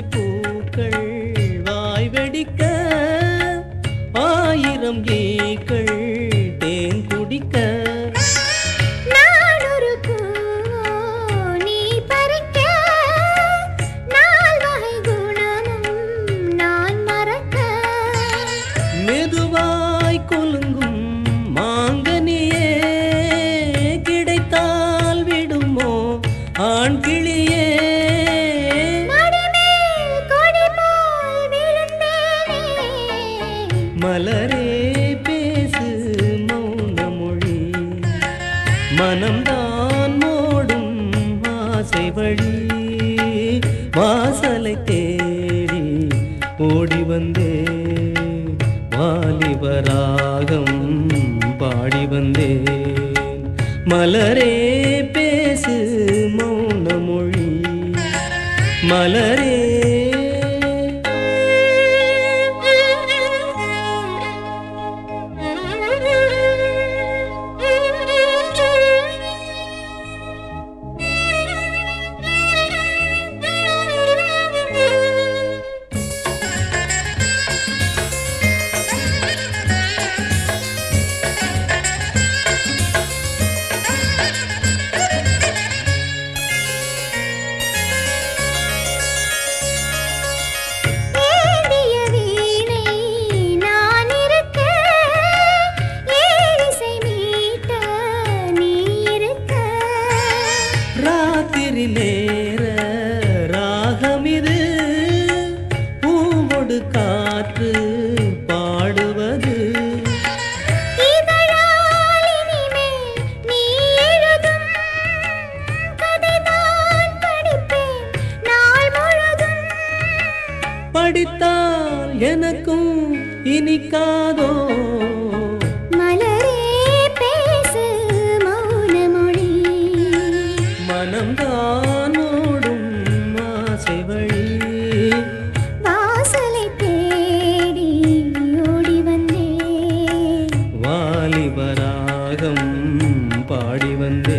வாசனை பூக்கள் வாய் வெடிக்க ஆயிரம் ஈக்கள் தேன் குடிக்க. நான் மலரே பேசு மௌன மொழி மனம்தான் மோடும் ஆசை வழி. வாசலை தேடி ஓடி வந்தே. வாலிபராகம் பாடி வந்தேன் மலரே பேசு மௌன மொழி மலரே படித்தால் எனக்கும் இனிக்காதோ? மலரே பேசு மௌன மொழி மனம்தானோடும் ஆசை வழி. வாசலை தேடி ஓடி வந்தே. பாடி வந்தே.